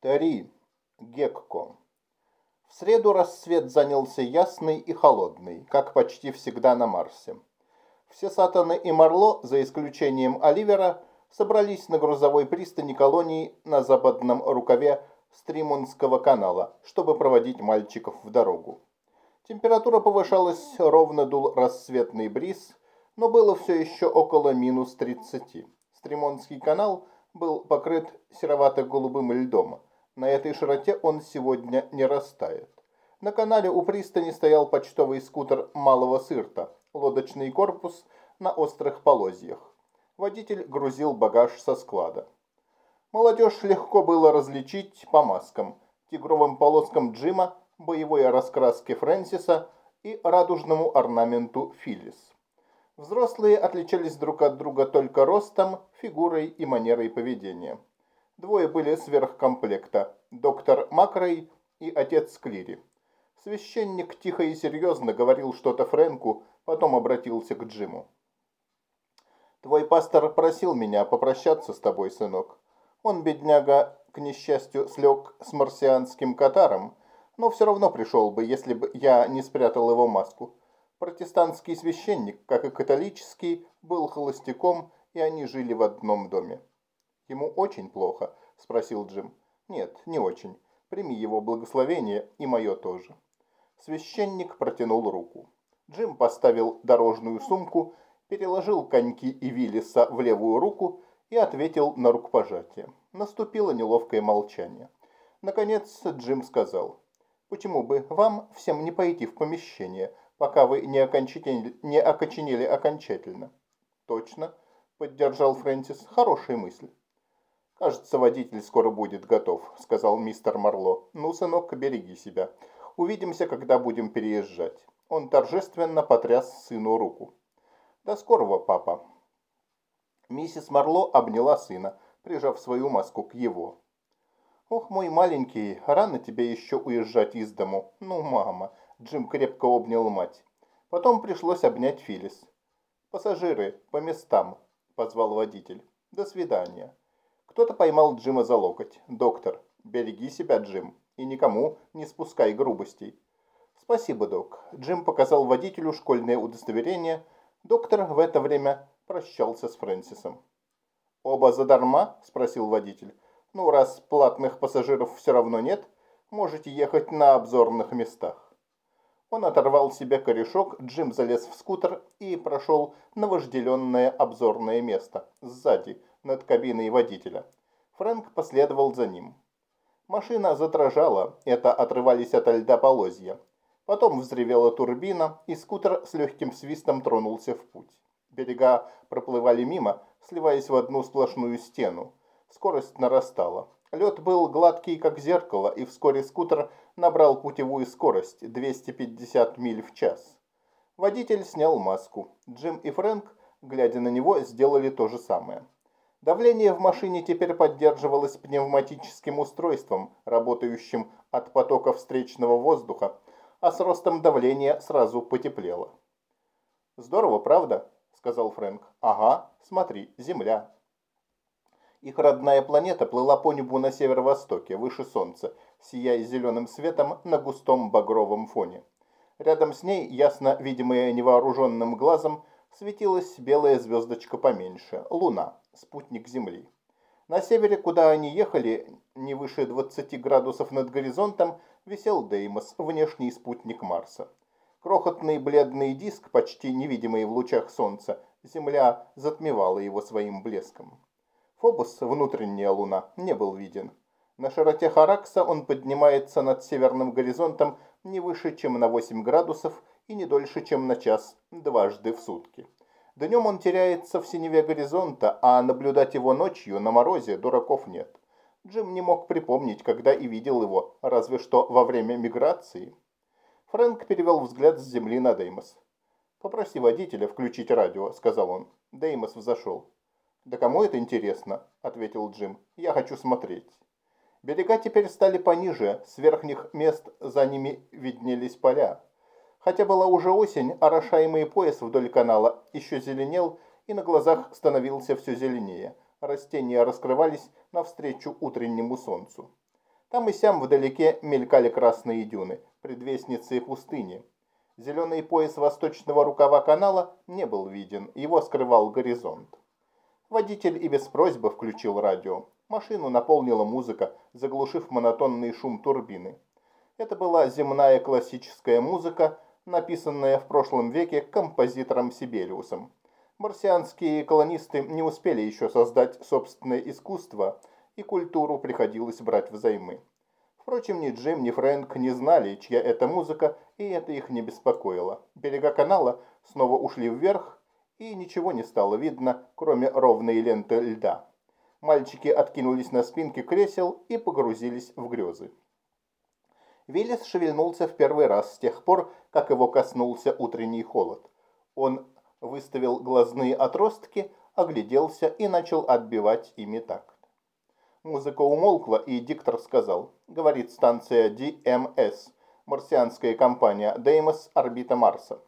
Тари. Гекко. В среду рассвет занялся ясный и холодный, как почти всегда на Марсе. Все Сатаны и Марло, за исключением Оливера, собрались на грузовой пристани колонии на западном рукаве Стримонского канала, чтобы проводить мальчиков в дорогу. Температура повышалась, ровно дул рассветный бриз, но было все еще около минус 30. Стримонский канал был покрыт серовато-голубым льдом. На этой широте он сегодня не растает. На канале у пристани стоял почтовый скутер малого сырта, лодочный корпус на острых полозьях. Водитель грузил багаж со склада. Молодежь легко было различить по маскам, тигровым полоскам Джима, боевой раскраске Фрэнсиса и радужному орнаменту Филлис. Взрослые отличались друг от друга только ростом, фигурой и манерой поведения. Двое были сверхкомплекта – доктор Макрей и отец Клири. Священник тихо и серьезно говорил что-то Фрэнку, потом обратился к Джиму. Твой пастор просил меня попрощаться с тобой, сынок. Он, бедняга, к несчастью, слег с марсианским катаром, но все равно пришел бы, если бы я не спрятал его маску. Протестантский священник, как и католический, был холостяком, и они жили в одном доме. «Ему очень плохо?» – спросил Джим. «Нет, не очень. Прими его благословение и мое тоже». Священник протянул руку. Джим поставил дорожную сумку переложил коньки и Виллиса в левую руку и ответил на рукопожатие. Наступило неловкое молчание. Наконец Джим сказал, «Почему бы вам всем не пойти в помещение, пока вы не, окончательно, не окоченели окончательно?» «Точно», — поддержал Фрэнсис, — «хорошая мысль». «Кажется, водитель скоро будет готов», — сказал мистер Марло. «Ну, сынок, береги себя. Увидимся, когда будем переезжать». Он торжественно потряс сыну руку. «До скорого, папа». Миссис Марло обняла сына, прижав свою маску к его. «Ох, мой маленький, рано тебе еще уезжать из дому. Ну, мама». Джим крепко обнял мать. Потом пришлось обнять Филис. «Пассажиры, по местам», – позвал водитель. «До свидания». Кто-то поймал Джима за локоть. «Доктор, береги себя, Джим, и никому не спускай грубостей». «Спасибо, док». Джим показал водителю школьное удостоверение – Доктор в это время прощался с Фрэнсисом. «Оба задарма?» – спросил водитель. «Ну, раз платных пассажиров все равно нет, можете ехать на обзорных местах». Он оторвал себе корешок, Джим залез в скутер и прошел на вожделенное обзорное место, сзади, над кабиной водителя. Фрэнк последовал за ним. Машина задрожала, это отрывались от льда полозья. Потом взревела турбина, и скутер с легким свистом тронулся в путь. Берега проплывали мимо, сливаясь в одну сплошную стену. Скорость нарастала. Лед был гладкий, как зеркало, и вскоре скутер набрал путевую скорость – 250 миль в час. Водитель снял маску. Джим и Фрэнк, глядя на него, сделали то же самое. Давление в машине теперь поддерживалось пневматическим устройством, работающим от потока встречного воздуха, а с ростом давления сразу потеплело. «Здорово, правда?» – сказал Фрэнк. «Ага, смотри, Земля». Их родная планета плыла по небу на северо-востоке, выше Солнца, сияя зеленым светом на густом багровом фоне. Рядом с ней, ясно видимая невооруженным глазом, светилась белая звездочка поменьше – Луна, спутник Земли. На севере, куда они ехали, не выше 20 градусов над горизонтом, висел Деймос, внешний спутник Марса. Крохотный бледный диск, почти невидимый в лучах солнца, Земля затмевала его своим блеском. Фобос, внутренняя луна, не был виден. На широте Харакса он поднимается над северным горизонтом не выше, чем на 8 градусов и не дольше, чем на час, дважды в сутки. Днем он теряется в синеве горизонта, а наблюдать его ночью на морозе дураков нет. Джим не мог припомнить, когда и видел его, разве что во время миграции. Фрэнк перевел взгляд с земли на Деймос. «Попроси водителя включить радио», — сказал он. Деймос взошел. «Да кому это интересно?» — ответил Джим. «Я хочу смотреть». Берега теперь стали пониже, с верхних мест за ними виднелись поля. Хотя была уже осень, орошаемый пояс вдоль канала еще зеленел и на глазах становился все зеленее – растения раскрывались навстречу утреннему солнцу. Там и сям вдалеке мелькали красные дюны, предвестницы пустыни. Зеленый пояс восточного рукава канала не был виден, его скрывал горизонт. Водитель и без просьбы включил радио. Машину наполнила музыка, заглушив монотонный шум турбины. Это была земная классическая музыка, написанная в прошлом веке композитором Сибелиусом. Марсианские колонисты не успели еще создать собственное искусство, и культуру приходилось брать взаймы. Впрочем, ни Джим, ни Фрэнк не знали, чья это музыка, и это их не беспокоило. Берега канала снова ушли вверх, и ничего не стало видно, кроме ровной ленты льда. Мальчики откинулись на спинки кресел и погрузились в грезы. Виллис шевельнулся в первый раз с тех пор, как его коснулся утренний холод. Он выставил глазные отростки, огляделся и начал отбивать ими такт. Музыка умолкла, и диктор сказал, говорит станция DMS, марсианская компания Деймос Орбита Марса.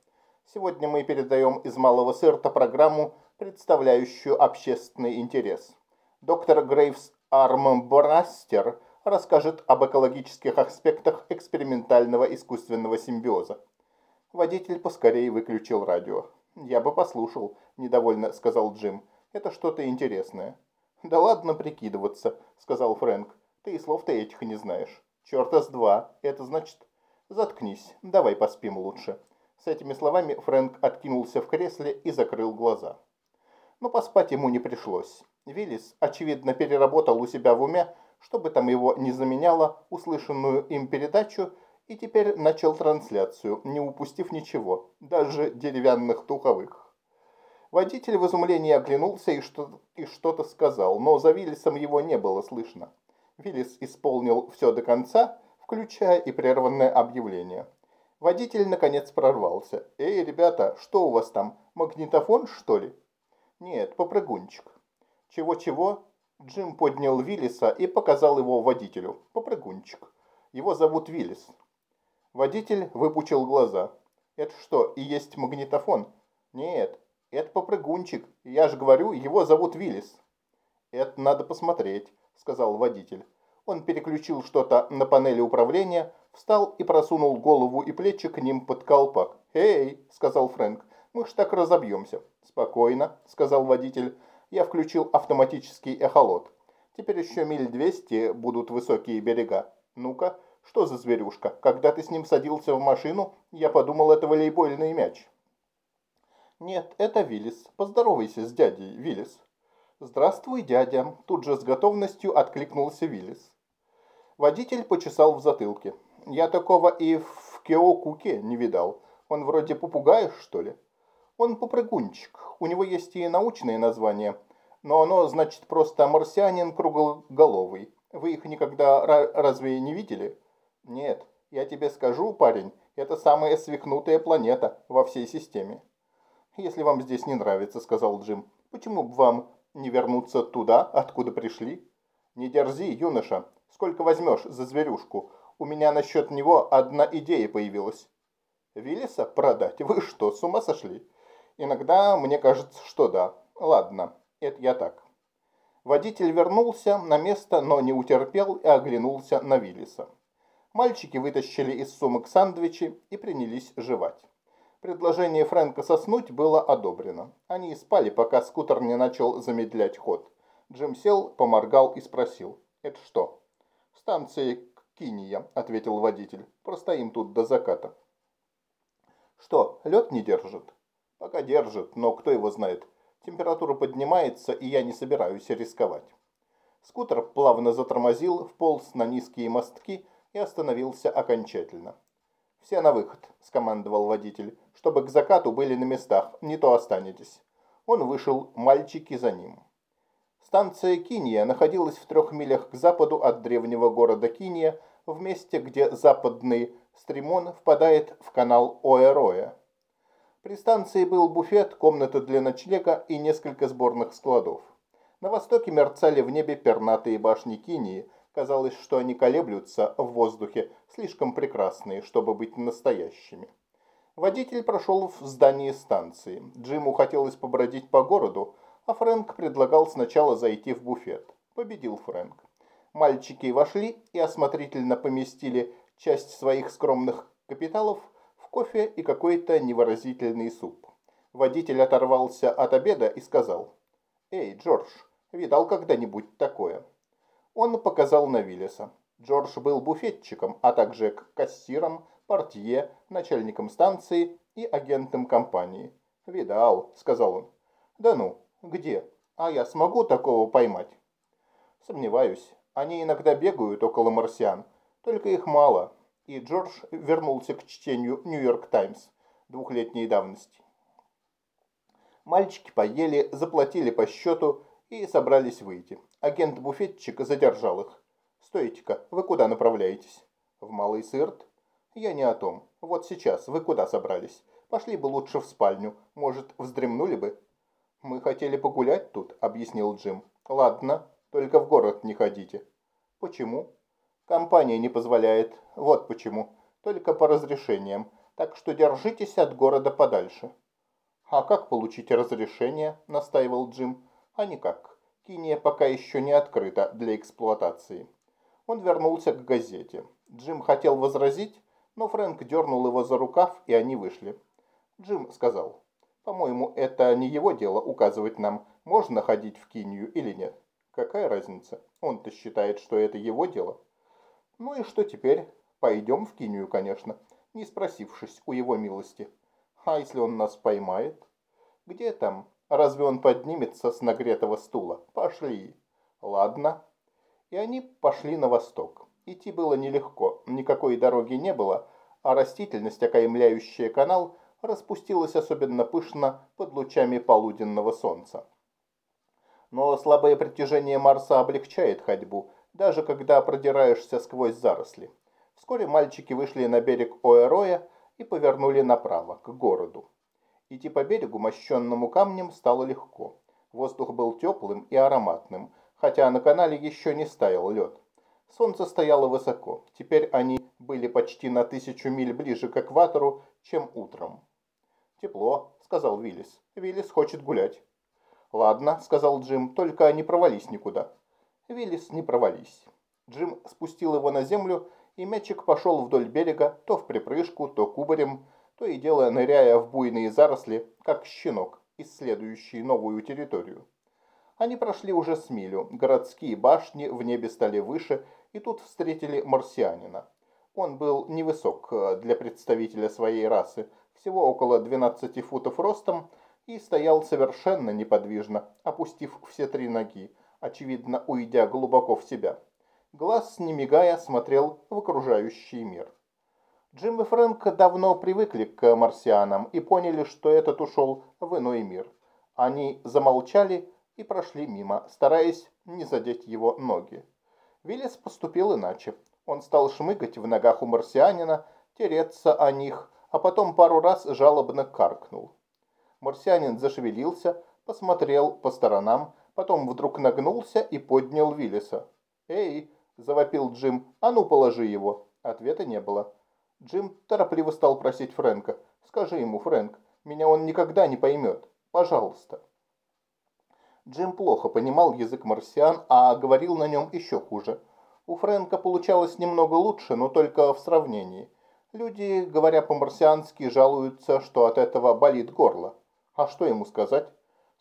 Сегодня мы передаем из Малого Сырта программу, представляющую общественный интерес. Доктор Грейвс Армбрастер расскажет об экологических аспектах экспериментального искусственного симбиоза. Водитель поскорее выключил радио. «Я бы послушал», – недовольно сказал Джим. «Это что-то интересное». «Да ладно прикидываться», – сказал Фрэнк. «Ты и слов-то этих не знаешь». «Черта с два. Это значит...» «Заткнись. Давай поспим лучше». С этими словами Фрэнк откинулся в кресле и закрыл глаза. Но поспать ему не пришлось. Виллис, очевидно, переработал у себя в уме, чтобы там его не заменяло, услышанную им передачу, и теперь начал трансляцию, не упустив ничего, даже деревянных туховых. Водитель в изумлении оглянулся и что-то сказал, но за Виллисом его не было слышно. Виллис исполнил все до конца, включая и прерванное объявление. Водитель, наконец, прорвался. «Эй, ребята, что у вас там, магнитофон, что ли?» «Нет, попрыгунчик». «Чего-чего?» Джим поднял Виллиса и показал его водителю. «Попрыгунчик. Его зовут Виллис». Водитель выпучил глаза. «Это что, и есть магнитофон?» «Нет, это попрыгунчик. Я же говорю, его зовут Виллис». «Это надо посмотреть», — сказал водитель. Он переключил что-то на панели управления, встал и просунул голову и плечи к ним под колпак. «Эй», — сказал Фрэнк, — «мы ж так разобьемся». «Спокойно», — сказал водитель я включил автоматический эхолот. Теперь еще миль двести будут высокие берега. Ну-ка, что за зверюшка? Когда ты с ним садился в машину, я подумал, это волейбольный мяч. Нет, это Виллис. Поздоровайся с дядей, Виллис. Здравствуй, дядя. Тут же с готовностью откликнулся Виллис. Водитель почесал в затылке. Я такого и в Кеокуке не видал. Он вроде попугая, что ли? Он попрыгунчик. У него есть и научное название, но оно значит просто марсианин круглоголовый. Вы их никогда разве не видели? Нет, я тебе скажу, парень, это самая свихнутая планета во всей системе. Если вам здесь не нравится, сказал Джим, почему бы вам не вернуться туда, откуда пришли? Не дерзи, юноша. Сколько возьмешь за зверюшку? У меня насчет него одна идея появилась. Виллиса продать? Вы что, с ума сошли? Иногда мне кажется, что да. Ладно, это я так. Водитель вернулся на место, но не утерпел и оглянулся на Виллиса. Мальчики вытащили из сумок сандвичи и принялись жевать. Предложение Фрэнка соснуть было одобрено. Они спали, пока скутер не начал замедлять ход. Джим сел, поморгал и спросил. «Это что?» «Станция Киния», — ответил водитель. «Простоим тут до заката». «Что, лед не держит?» Пока держит, но кто его знает. Температура поднимается, и я не собираюсь рисковать. Скутер плавно затормозил, вполз на низкие мостки и остановился окончательно. «Все на выход», – скомандовал водитель, – «чтобы к закату были на местах, не то останетесь». Он вышел, мальчики за ним. Станция Киния находилась в трех милях к западу от древнего города Киния, в месте, где западный стримон впадает в канал Оэроя. При станции был буфет, комната для ночлега и несколько сборных складов. На востоке мерцали в небе пернатые башни Кинии. Казалось, что они колеблются в воздухе, слишком прекрасные, чтобы быть настоящими. Водитель прошел в здание станции. Джиму хотелось побродить по городу, а Фрэнк предлагал сначала зайти в буфет. Победил Фрэнк. Мальчики вошли и осмотрительно поместили часть своих скромных капиталов кофе и какой-то невыразительный суп. Водитель оторвался от обеда и сказал, «Эй, Джордж, видал когда-нибудь такое?» Он показал на Виллиса. Джордж был буфетчиком, а также кассиром, портье, начальником станции и агентом компании. «Видал», — сказал он. «Да ну, где? А я смогу такого поймать?» «Сомневаюсь. Они иногда бегают около марсиан, только их мало». И Джордж вернулся к чтению «Нью-Йорк Таймс» двухлетней давности. Мальчики поели, заплатили по счету и собрались выйти. Агент-буфетчик задержал их. «Стойте-ка, вы куда направляетесь?» «В Малый Сырт?» «Я не о том. Вот сейчас, вы куда собрались? Пошли бы лучше в спальню. Может, вздремнули бы?» «Мы хотели погулять тут», — объяснил Джим. «Ладно, только в город не ходите». «Почему?» «Компания не позволяет. Вот почему. Только по разрешениям. Так что держитесь от города подальше». «А как получить разрешение?» – настаивал Джим. «А никак. Киния пока еще не открыта для эксплуатации». Он вернулся к газете. Джим хотел возразить, но Фрэнк дернул его за рукав, и они вышли. Джим сказал, «По-моему, это не его дело указывать нам, можно ходить в Кинию или нет. Какая разница? Он-то считает, что это его дело». «Ну и что теперь? Пойдем в Кинию, конечно, не спросившись у его милости». А если он нас поймает? Где там? Разве он поднимется с нагретого стула? Пошли. Ладно. И они пошли на восток. Идти было нелегко, никакой дороги не было, а растительность, окаймляющая канал, распустилась особенно пышно под лучами полуденного солнца. Но слабое притяжение Марса облегчает ходьбу, даже когда продираешься сквозь заросли. Вскоре мальчики вышли на берег Оэроя и повернули направо, к городу. Идти по берегу, мощенному камнем, стало легко. Воздух был теплым и ароматным, хотя на канале еще не стаял лед. Солнце стояло высоко. Теперь они были почти на тысячу миль ближе к экватору, чем утром. «Тепло», — сказал Виллис. «Виллис хочет гулять». «Ладно», — сказал Джим, — «только не провались никуда». Виллис не провались. Джим спустил его на землю и мячик пошел вдоль берега, то в припрыжку, то кубарем, то и дело ныряя в буйные заросли, как щенок, исследующий новую территорию. Они прошли уже с милю, городские башни в небе стали выше, и тут встретили марсианина. Он был невысок э, для представителя своей расы, всего около 12 футов ростом, и стоял совершенно неподвижно, опустив все три ноги, очевидно, уйдя глубоко в себя. Глаз, не мигая, смотрел в окружающий мир. Джим и Фрэнк давно привыкли к марсианам и поняли, что этот ушел в иной мир. Они замолчали и прошли мимо, стараясь не задеть его ноги. Виллис поступил иначе. Он стал шмыгать в ногах у марсианина, тереться о них, а потом пару раз жалобно каркнул. Марсианин зашевелился, посмотрел по сторонам, потом вдруг нагнулся и поднял Виллиса. «Эй!» – завопил Джим. «А ну, положи его!» Ответа не было. Джим торопливо стал просить Фрэнка. «Скажи ему, Фрэнк, меня он никогда не поймет. Пожалуйста». Джим плохо понимал язык марсиан, а говорил на нем еще хуже. У Фрэнка получалось немного лучше, но только в сравнении. Люди, говоря по-марсиански, жалуются, что от этого болит горло. А что ему сказать?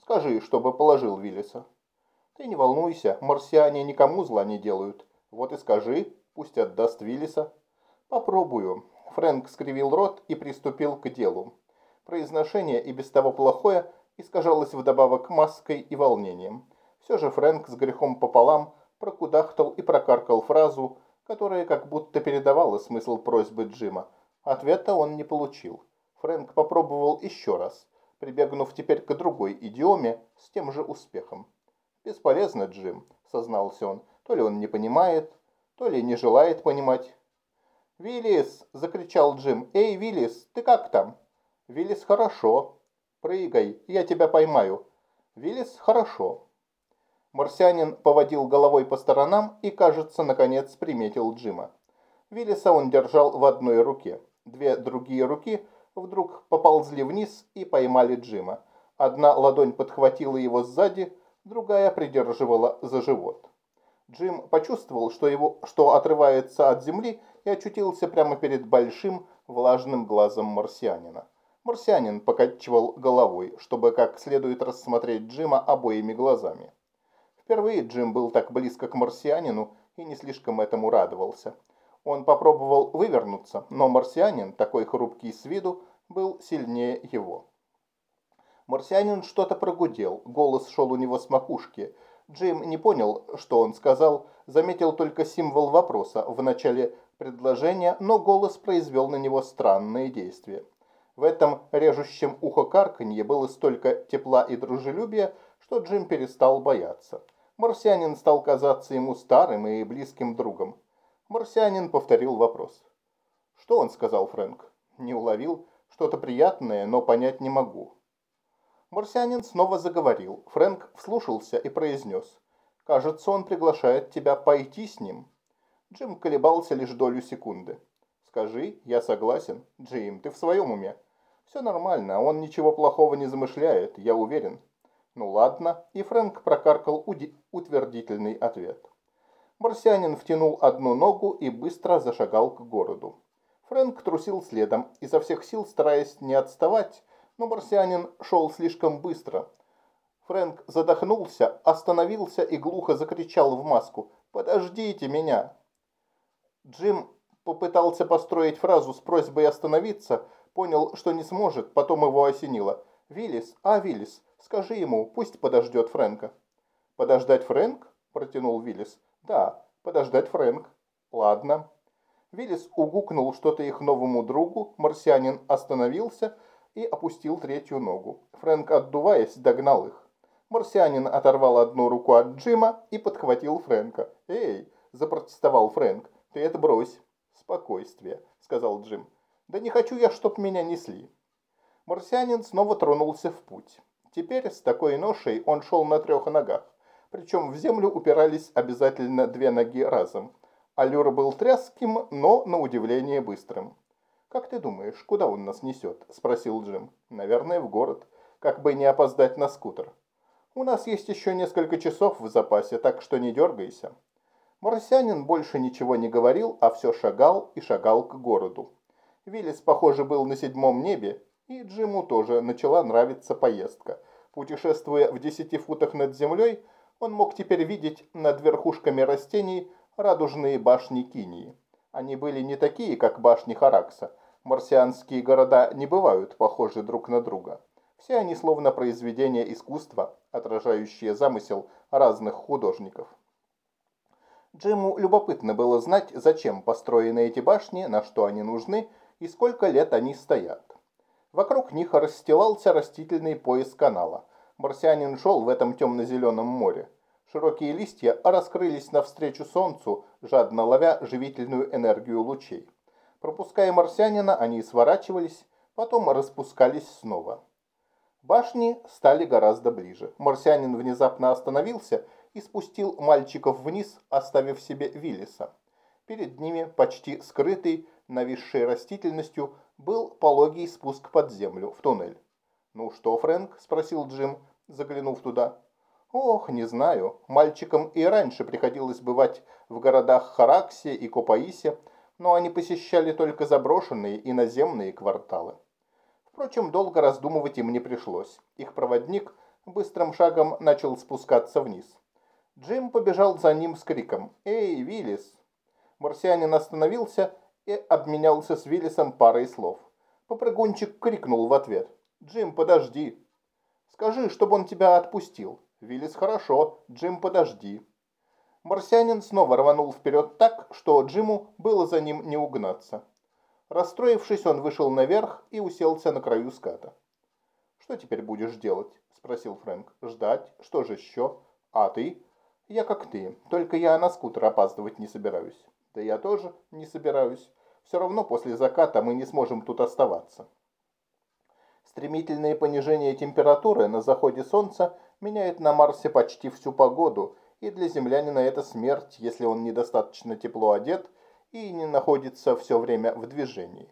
Скажи, чтобы положил Виллиса. Ты не волнуйся, марсиане никому зла не делают. Вот и скажи, пусть отдаст Виллиса. Попробую. Фрэнк скривил рот и приступил к делу. Произношение и без того плохое искажалось вдобавок маской и волнением. Все же Фрэнк с грехом пополам прокудахтал и прокаркал фразу, которая как будто передавала смысл просьбы Джима. Ответа он не получил. Фрэнк попробовал еще раз, прибегнув теперь к другой идиоме с тем же успехом. «Бесполезно, Джим», — сознался он. То ли он не понимает, то ли не желает понимать. «Виллис!» – закричал Джим. «Эй, Виллис, ты как там?» «Виллис, хорошо. Прыгай, я тебя поймаю». «Виллис, хорошо». Марсианин поводил головой по сторонам и, кажется, наконец приметил Джима. Виллиса он держал в одной руке. Две другие руки вдруг поползли вниз и поймали Джима. Одна ладонь подхватила его сзади, другая придерживала за живот. Джим почувствовал, что, его, что отрывается от земли и очутился прямо перед большим влажным глазом марсианина. Марсианин покачивал головой, чтобы как следует рассмотреть Джима обоими глазами. Впервые Джим был так близко к марсианину и не слишком этому радовался. Он попробовал вывернуться, но марсианин, такой хрупкий с виду, был сильнее его. Марсианин что-то прогудел, голос шел у него с макушки. Джим не понял, что он сказал, заметил только символ вопроса в начале предложения, но голос произвел на него странные действия. В этом режущем ухо карканье было столько тепла и дружелюбия, что Джим перестал бояться. Марсианин стал казаться ему старым и близким другом. Марсианин повторил вопрос. «Что он сказал, Фрэнк?» «Не уловил. Что-то приятное, но понять не могу». Марсианин снова заговорил. Фрэнк вслушался и произнес. «Кажется, он приглашает тебя пойти с ним». Джим колебался лишь долю секунды. «Скажи, я согласен. Джим, ты в своем уме?» «Все нормально, он ничего плохого не замышляет, я уверен». «Ну ладно», и Фрэнк прокаркал утвердительный ответ. Марсианин втянул одну ногу и быстро зашагал к городу. Фрэнк трусил следом, изо всех сил стараясь не отставать, но марсианин шел слишком быстро. Фрэнк задохнулся, остановился и глухо закричал в маску «Подождите меня!». Джим попытался построить фразу с просьбой остановиться, понял, что не сможет, потом его осенило. «Виллис, а, Виллис, скажи ему, пусть подождет Фрэнка». «Подождать Фрэнк?» – протянул Виллис. «Да, подождать Фрэнк». «Ладно». Виллис угукнул что-то их новому другу, марсианин остановился и опустил третью ногу. Фрэнк, отдуваясь, догнал их. Марсианин оторвал одну руку от Джима и подхватил Фрэнка. «Эй!» – запротестовал Фрэнк. «Ты это брось!» «Спокойствие», – сказал Джим. «Да не хочу я, чтоб меня несли». Марсианин снова тронулся в путь. Теперь с такой ношей он шел на трех ногах причем в землю упирались обязательно две ноги разом. Аллюр был тряским, но на удивление быстрым. «Как ты думаешь, куда он нас несет?» – спросил Джим. «Наверное, в город. Как бы не опоздать на скутер. У нас есть еще несколько часов в запасе, так что не дергайся». Марсианин больше ничего не говорил, а все шагал и шагал к городу. Виллис, похоже, был на седьмом небе, и Джиму тоже начала нравиться поездка. Путешествуя в десяти футах над землей, он мог теперь видеть над верхушками растений радужные башни Кинии. Они были не такие, как башни Харакса. Марсианские города не бывают похожи друг на друга. Все они словно произведения искусства, отражающие замысел разных художников. Джиму любопытно было знать, зачем построены эти башни, на что они нужны и сколько лет они стоят. Вокруг них расстилался растительный пояс канала – марсианин шел в этом темно-зеленом море. Широкие листья раскрылись навстречу солнцу, жадно ловя живительную энергию лучей. Пропуская марсианина, они сворачивались, потом распускались снова. Башни стали гораздо ближе. Марсианин внезапно остановился и спустил мальчиков вниз, оставив себе Виллиса. Перед ними, почти скрытый, нависшей растительностью, был пологий спуск под землю, в туннель. «Ну что, Фрэнк?» – спросил Джим, заглянув туда. «Ох, не знаю. Мальчикам и раньше приходилось бывать в городах Хараксе и Копаисе, но они посещали только заброшенные и наземные кварталы. Впрочем, долго раздумывать им не пришлось. Их проводник быстрым шагом начал спускаться вниз. Джим побежал за ним с криком «Эй, Виллис!». Марсианин остановился и обменялся с Виллисом парой слов. Попрыгунчик крикнул в ответ «Джим, подожди!» «Скажи, чтобы он тебя отпустил!» «Виллис, хорошо! Джим, подожди!» Марсианин снова рванул вперед так, что Джиму было за ним не угнаться. Расстроившись, он вышел наверх и уселся на краю ската. «Что теперь будешь делать?» – спросил Фрэнк. «Ждать? Что же еще? А ты?» «Я как ты, только я на скутер опаздывать не собираюсь». «Да я тоже не собираюсь. Все равно после заката мы не сможем тут оставаться». Стремительное понижение температуры на заходе солнца меняет на Марсе почти всю погоду, и для землянина это смерть, если он недостаточно тепло одет и не находится все время в движении.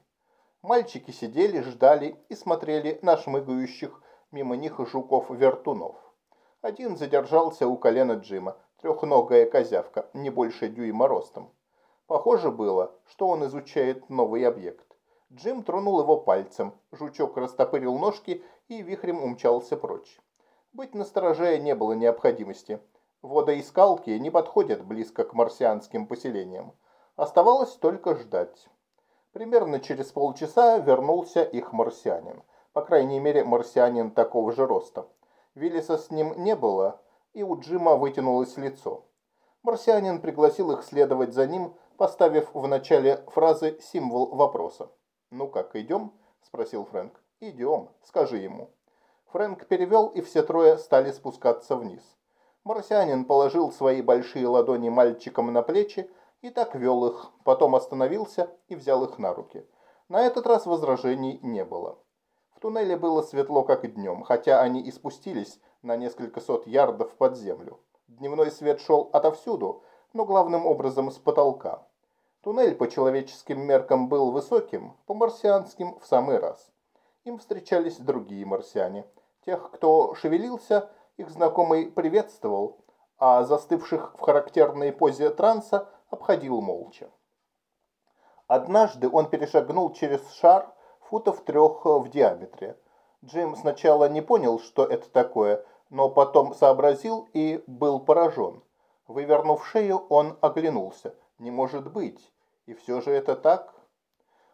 Мальчики сидели, ждали и смотрели на шмыгающих мимо них жуков-вертунов. Один задержался у колена Джима. трехногая козявка, не больше дюйма ростом. Похоже было, что он изучает новый объект. Джим тронул его пальцем, жучок растопырил ножки и вихрем умчался прочь. Быть настороже не было необходимости. Водоискалки не подходят близко к марсианским поселениям. Оставалось только ждать. Примерно через полчаса вернулся их марсианин. По крайней мере, марсианин такого же роста. Виллиса с ним не было, и у Джима вытянулось лицо. Марсианин пригласил их следовать за ним, поставив в начале фразы символ вопроса. «Ну как, идем?» – спросил Фрэнк. «Идем, скажи ему». Фрэнк перевел, и все трое стали спускаться вниз. Марсианин положил свои большие ладони мальчикам на плечи и так вел их, потом остановился и взял их на руки. На этот раз возражений не было. В туннеле было светло, как днем, хотя они и спустились на несколько сот ярдов под землю. Дневной свет шел отовсюду, но главным образом с потолка. Туннель по человеческим меркам был высоким, по марсианским в самый раз. Им встречались другие марсиане. Тех, кто шевелился, их знакомый приветствовал, а застывших в характерной позе транса обходил молча. Однажды он перешагнул через шар футов трех в диаметре. Джим сначала не понял, что это такое, но потом сообразил и был поражен. Вывернув шею, он оглянулся. «Не может быть! И все же это так.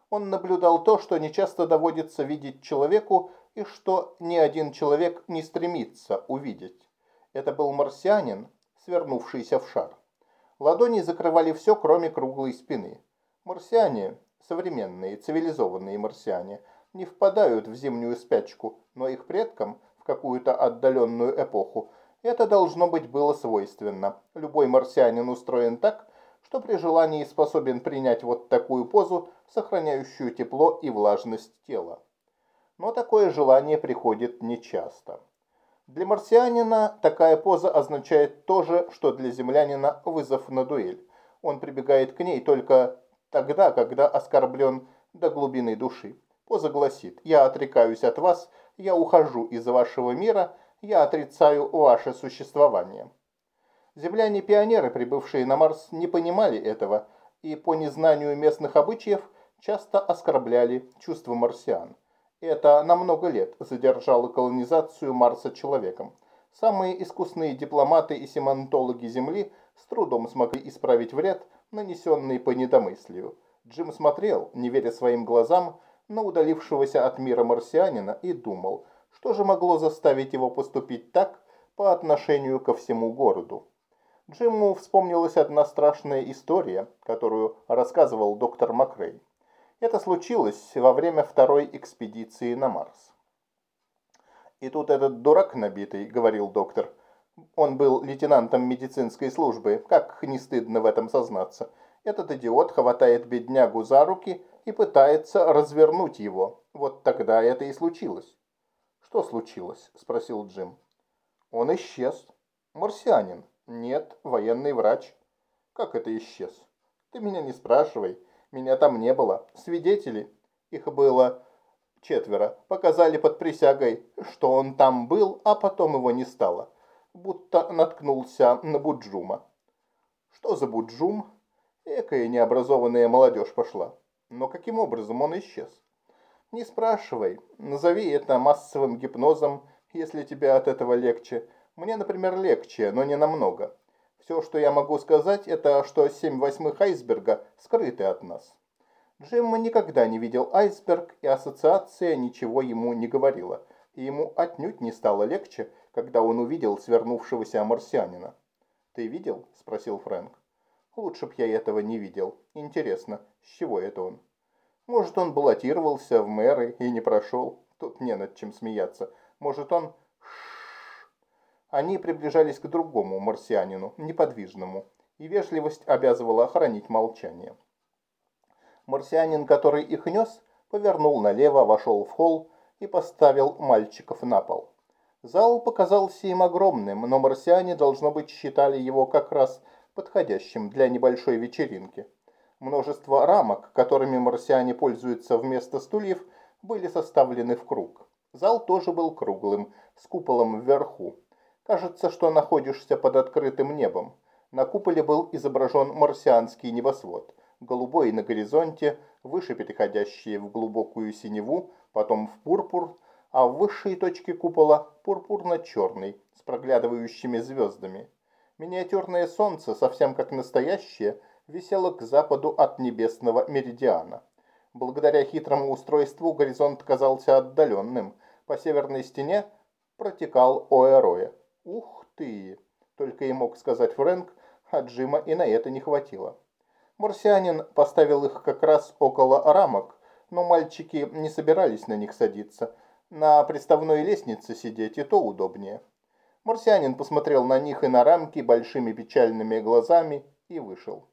Он наблюдал то, что нечасто доводится видеть человеку, и что ни один человек не стремится увидеть. Это был марсианин, свернувшийся в шар. Ладони закрывали все, кроме круглой спины. Марсиане, современные, цивилизованные марсиане, не впадают в зимнюю спячку, но их предкам в какую-то отдаленную эпоху это должно быть было свойственно. Любой марсианин устроен так, что при желании способен принять вот такую позу, сохраняющую тепло и влажность тела. Но такое желание приходит нечасто. Для марсианина такая поза означает то же, что для землянина вызов на дуэль. Он прибегает к ней только тогда, когда оскорблен до глубины души. Поза гласит «Я отрекаюсь от вас, я ухожу из вашего мира, я отрицаю ваше существование». Земляне-пионеры, прибывшие на Марс, не понимали этого и по незнанию местных обычаев часто оскорбляли чувства марсиан. Это на много лет задержало колонизацию Марса человеком. Самые искусные дипломаты и семантологи Земли с трудом смогли исправить вред, нанесенный по недомыслию. Джим смотрел, не веря своим глазам, на удалившегося от мира марсианина и думал, что же могло заставить его поступить так по отношению ко всему городу. Джиму вспомнилась одна страшная история, которую рассказывал доктор Макрей. Это случилось во время второй экспедиции на Марс. «И тут этот дурак набитый», — говорил доктор. Он был лейтенантом медицинской службы, как не стыдно в этом сознаться. Этот идиот хватает беднягу за руки и пытается развернуть его. Вот тогда это и случилось. «Что случилось?» – спросил Джим. «Он исчез. Марсианин. Нет, военный врач. Как это исчез? Ты меня не спрашивай. Меня там не было. Свидетели, их было четверо, показали под присягой, что он там был, а потом его не стало. Будто наткнулся на Буджума. Что за Буджум? Экая необразованная молодежь пошла. Но каким образом он исчез? Не спрашивай. Назови это массовым гипнозом, если тебе от этого легче. Мне, например, легче, но не намного. Все, что я могу сказать, это что семь восьмых айсберга скрыты от нас. Джимма никогда не видел айсберг, и ассоциация ничего ему не говорила. И ему отнюдь не стало легче, когда он увидел свернувшегося марсианина. «Ты видел?» – спросил Фрэнк. «Лучше б я этого не видел. Интересно, с чего это он?» «Может, он баллотировался в мэры и не прошел? Тут не над чем смеяться. Может, он они приближались к другому марсианину, неподвижному, и вежливость обязывала охранить молчание. Марсианин, который их нес, повернул налево, вошел в холл и поставил мальчиков на пол. Зал показался им огромным, но марсиане, должно быть, считали его как раз подходящим для небольшой вечеринки. Множество рамок, которыми марсиане пользуются вместо стульев, были составлены в круг. Зал тоже был круглым, с куполом вверху. Кажется, что находишься под открытым небом. На куполе был изображен марсианский небосвод, голубой на горизонте, выше переходящий в глубокую синеву, потом в пурпур, а в высшей точке купола пурпурно-черный, с проглядывающими звездами. Миниатюрное солнце, совсем как настоящее, висело к западу от небесного меридиана. Благодаря хитрому устройству горизонт казался отдаленным. По северной стене протекал Оэроя. «Ух ты!» – только и мог сказать Фрэнк, а Джима и на это не хватило. Марсианин поставил их как раз около рамок, но мальчики не собирались на них садиться. На приставной лестнице сидеть и то удобнее. Марсианин посмотрел на них и на рамки большими печальными глазами и вышел.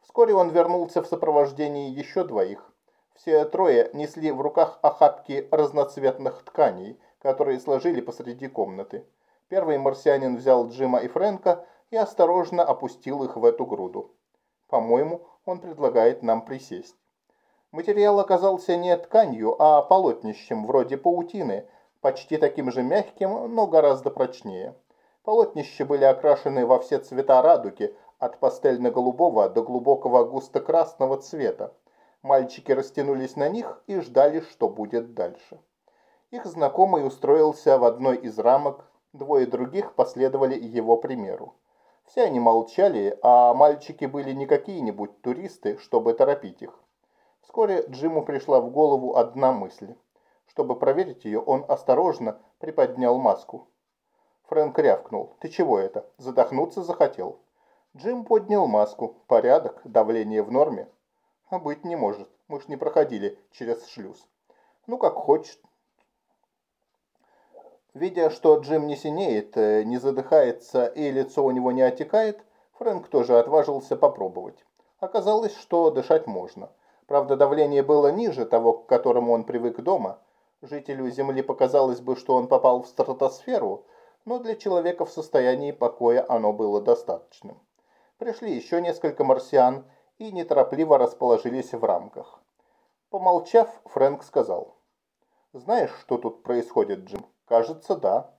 Вскоре он вернулся в сопровождении еще двоих. Все трое несли в руках охапки разноцветных тканей, которые сложили посреди комнаты. Первый марсианин взял Джима и Фрэнка и осторожно опустил их в эту груду. По-моему, он предлагает нам присесть. Материал оказался не тканью, а полотнищем, вроде паутины, почти таким же мягким, но гораздо прочнее. Полотнища были окрашены во все цвета радуги, от пастельно-голубого до глубокого густо-красного цвета. Мальчики растянулись на них и ждали, что будет дальше. Их знакомый устроился в одной из рамок, Двое других последовали его примеру. Все они молчали, а мальчики были не какие-нибудь туристы, чтобы торопить их. Вскоре Джиму пришла в голову одна мысль. Чтобы проверить ее, он осторожно приподнял маску. Фрэнк рявкнул. «Ты чего это? Задохнуться захотел?» Джим поднял маску. Порядок, давление в норме. А быть не может. Мы ж не проходили через шлюз. Ну, как хочешь, Видя, что Джим не синеет, э, не задыхается и лицо у него не отекает, Фрэнк тоже отважился попробовать. Оказалось, что дышать можно. Правда, давление было ниже того, к которому он привык дома. Жителю Земли показалось бы, что он попал в стратосферу, но для человека в состоянии покоя оно было достаточным. Пришли еще несколько марсиан и неторопливо расположились в рамках. Помолчав, Фрэнк сказал, «Знаешь, что тут происходит, Джим?» Кажется, да.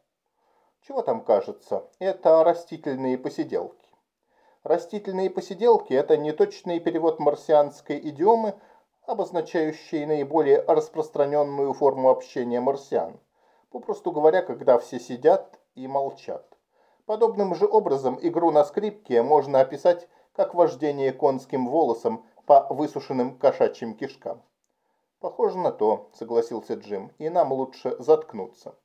Чего там кажется? Это растительные посиделки. Растительные посиделки – это неточный перевод марсианской идиомы, обозначающий наиболее распространенную форму общения марсиан. Попросту говоря, когда все сидят и молчат. Подобным же образом игру на скрипке можно описать как вождение конским волосом по высушенным кошачьим кишкам. «Похоже на то», — согласился Джим, — «и нам лучше заткнуться».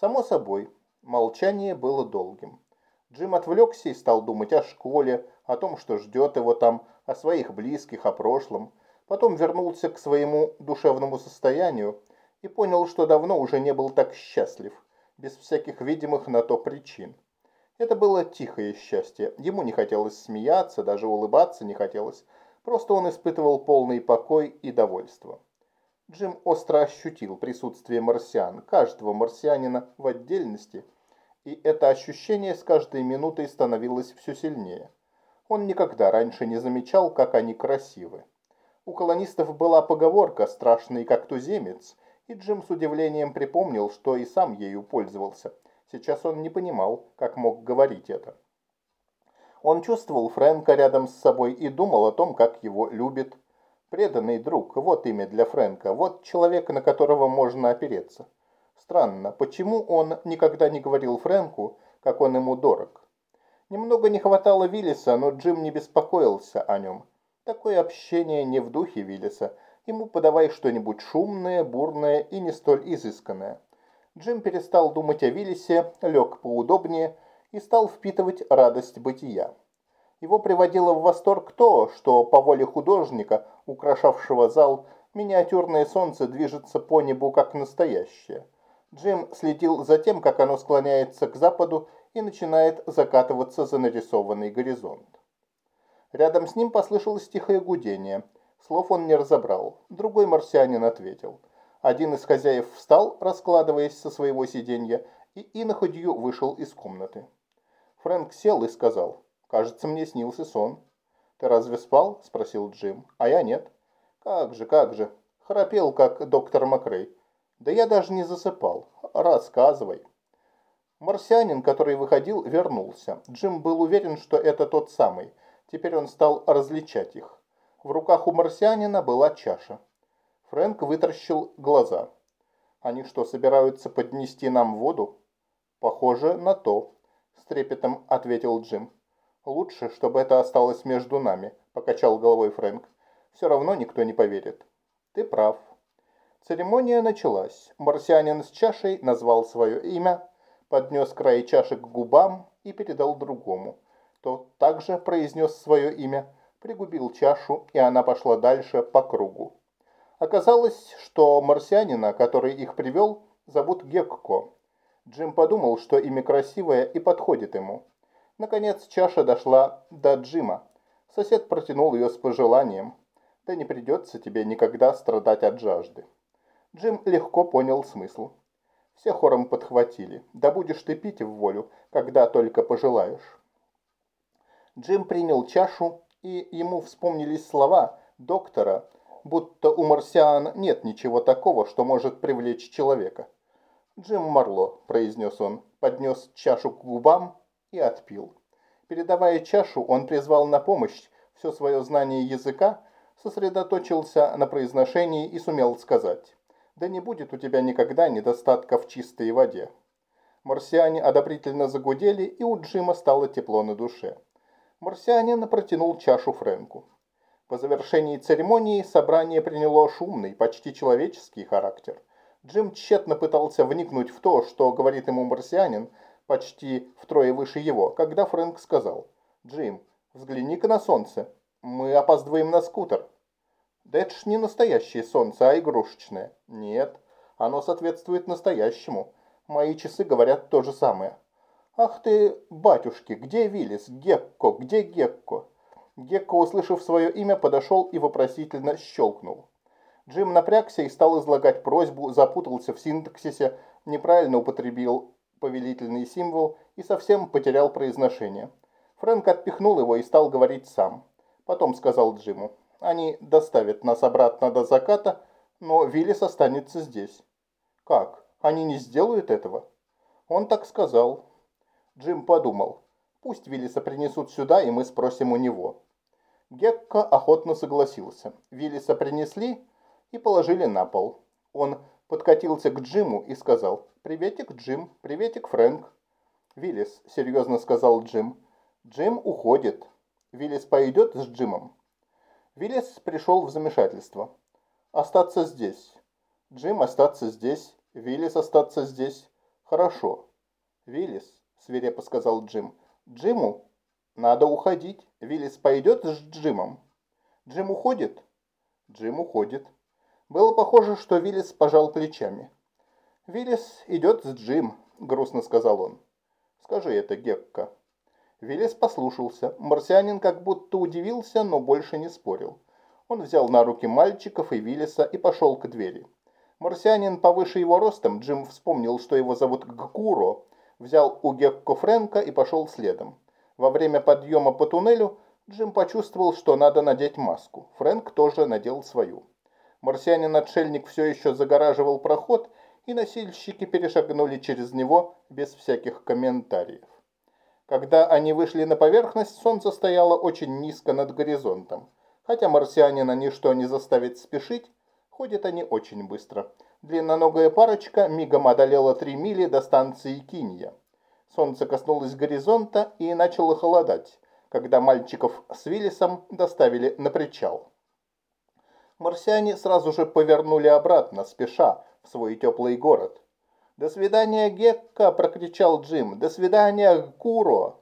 Само собой, молчание было долгим. Джим отвлекся и стал думать о школе, о том, что ждет его там, о своих близких, о прошлом. Потом вернулся к своему душевному состоянию и понял, что давно уже не был так счастлив, без всяких видимых на то причин. Это было тихое счастье. Ему не хотелось смеяться, даже улыбаться не хотелось. Просто он испытывал полный покой и довольство. Джим остро ощутил присутствие марсиан, каждого марсианина в отдельности, и это ощущение с каждой минутой становилось все сильнее. Он никогда раньше не замечал, как они красивы. У колонистов была поговорка «страшный как туземец», и Джим с удивлением припомнил, что и сам ею пользовался. Сейчас он не понимал, как мог говорить это. Он чувствовал Фрэнка рядом с собой и думал о том, как его любит, Преданный друг, вот имя для Фрэнка, вот человек, на которого можно опереться. Странно, почему он никогда не говорил Фрэнку, как он ему дорог? Немного не хватало Виллиса, но Джим не беспокоился о нем. Такое общение не в духе Виллиса. Ему подавай что-нибудь шумное, бурное и не столь изысканное. Джим перестал думать о Виллисе, лег поудобнее и стал впитывать радость бытия. Его приводило в восторг то, что по воле художника, украшавшего зал, миниатюрное солнце движется по небу как настоящее. Джим следил за тем, как оно склоняется к западу и начинает закатываться за нарисованный горизонт. Рядом с ним послышалось тихое гудение. Слов он не разобрал. Другой марсианин ответил. Один из хозяев встал, раскладываясь со своего сиденья, и иноходью вышел из комнаты. Фрэнк сел и сказал, Кажется, мне снился сон. Ты разве спал? Спросил Джим. А я нет. Как же, как же. Храпел, как доктор Макрей. Да я даже не засыпал. Рассказывай. Марсианин, который выходил, вернулся. Джим был уверен, что это тот самый. Теперь он стал различать их. В руках у марсианина была чаша. Фрэнк вытаращил глаза. «Они что, собираются поднести нам воду?» «Похоже на то», – с трепетом ответил Джим. «Лучше, чтобы это осталось между нами», – покачал головой Фрэнк. «Все равно никто не поверит». «Ты прав». Церемония началась. Марсианин с чашей назвал свое имя, поднес край чаши к губам и передал другому. Тот также произнес свое имя, пригубил чашу, и она пошла дальше по кругу. Оказалось, что марсианина, который их привел, зовут Гекко. Джим подумал, что имя красивое и подходит ему. Наконец чаша дошла до Джима. Сосед протянул ее с пожеланием. «Да не придется тебе никогда страдать от жажды». Джим легко понял смысл. Все хором подхватили. «Да будешь ты пить в волю, когда только пожелаешь». Джим принял чашу, и ему вспомнились слова доктора, будто у марсиан нет ничего такого, что может привлечь человека. «Джим Марло», – произнес он, поднес чашу к губам и отпил. Передавая чашу, он призвал на помощь все свое знание языка, сосредоточился на произношении и сумел сказать «Да не будет у тебя никогда недостатка в чистой воде». Марсиане одобрительно загудели, и у Джима стало тепло на душе. Марсианин протянул чашу Фрэнку. По завершении церемонии собрание приняло шумный, почти человеческий характер. Джим тщетно пытался вникнуть в то, что говорит ему марсианин, почти втрое выше его, когда Фрэнк сказал, «Джим, взгляни-ка на солнце. Мы опаздываем на скутер». «Да это ж не настоящее солнце, а игрушечное». «Нет, оно соответствует настоящему. Мои часы говорят то же самое». «Ах ты, батюшки, где Виллис? Гекко, где Гекко?» Гекко, услышав свое имя, подошел и вопросительно щелкнул. Джим напрягся и стал излагать просьбу, запутался в синтаксисе, неправильно употребил повелительный символ и совсем потерял произношение. Фрэнк отпихнул его и стал говорить сам. Потом сказал Джиму, они доставят нас обратно до заката, но Виллис останется здесь. Как? Они не сделают этого? Он так сказал. Джим подумал, пусть Виллиса принесут сюда, и мы спросим у него. Гекко охотно согласился. Виллиса принесли и положили на пол. Он подкатился к Джиму и сказал «Приветик, Джим, приветик, Фрэнк». «Виллис», — серьезно сказал Джим. «Джим уходит. Виллис пойдет с Джимом». Виллис пришел в замешательство. «Остаться здесь. Джим остаться здесь. Виллис остаться здесь. Хорошо. Виллис, свирепо сказал Джим. «Джиму надо уходить. Виллис пойдет с Джимом?» «Джим уходит?» «Джим уходит». Было похоже, что Виллис пожал плечами. «Виллис идет с Джим», — грустно сказал он. «Скажи это, Гекка». Виллис послушался. Марсианин как будто удивился, но больше не спорил. Он взял на руки мальчиков и Виллиса и пошел к двери. Марсианин повыше его ростом, Джим вспомнил, что его зовут Гкуро, взял у Гекко Фрэнка и пошел следом. Во время подъема по туннелю Джим почувствовал, что надо надеть маску. Фрэнк тоже надел свою. Марсианин-отшельник все еще загораживал проход, и носильщики перешагнули через него без всяких комментариев. Когда они вышли на поверхность, солнце стояло очень низко над горизонтом. Хотя марсианина ничто не заставит спешить, ходят они очень быстро. Длинноногая парочка мигом одолела три мили до станции Кинья. Солнце коснулось горизонта и начало холодать, когда мальчиков с Виллисом доставили на причал. Марсиане сразу же повернули обратно, спеша, в свой теплый город. «До свидания, Гекка!» – прокричал Джим. «До свидания, Куро!»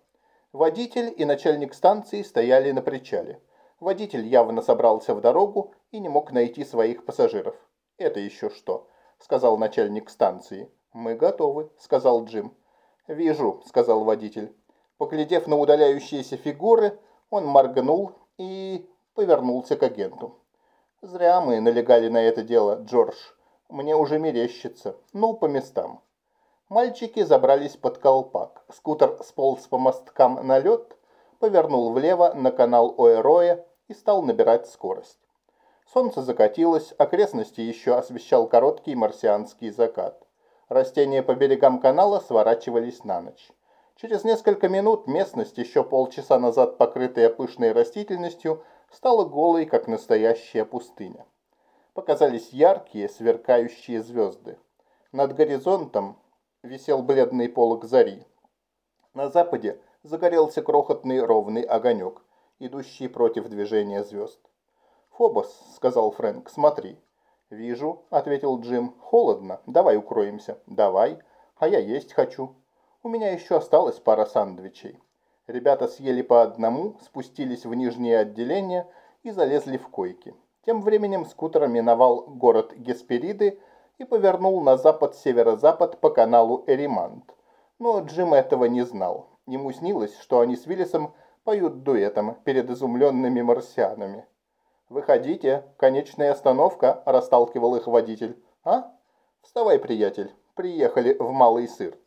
Водитель и начальник станции стояли на причале. Водитель явно собрался в дорогу и не мог найти своих пассажиров. «Это еще что?» сказал начальник станции. «Мы готовы», — сказал Джим. «Вижу», — сказал водитель. Поглядев на удаляющиеся фигуры, он моргнул и повернулся к агенту. «Зря мы налегали на это дело, Джордж. Мне уже мерещится. Ну, по местам». Мальчики забрались под колпак. Скутер сполз по мосткам на лед, повернул влево на канал Оэроя и стал набирать скорость. Солнце закатилось, окрестности еще освещал короткий марсианский закат. Растения по берегам канала сворачивались на ночь. Через несколько минут местность, еще полчаса назад покрытая пышной растительностью, стала голой, как настоящая пустыня. Показались яркие, сверкающие звезды. Над горизонтом висел бледный полог зари. На западе загорелся крохотный ровный огонек, идущий против движения звезд. «Фобос», — сказал Фрэнк, — «смотри». «Вижу», — ответил Джим. «Холодно. Давай укроемся». «Давай. А я есть хочу». «У меня еще осталась пара сандвичей». Ребята съели по одному, спустились в нижнее отделение и залезли в койки. Тем временем скутер миновал город Геспериды и повернул на запад-северо-запад по каналу Эримант. Но Джим этого не знал. Ему снилось, что они с Виллисом поют дуэтом перед изумленными марсианами. «Выходите, конечная остановка», – расталкивал их водитель. «А? Вставай, приятель, приехали в Малый Сырт».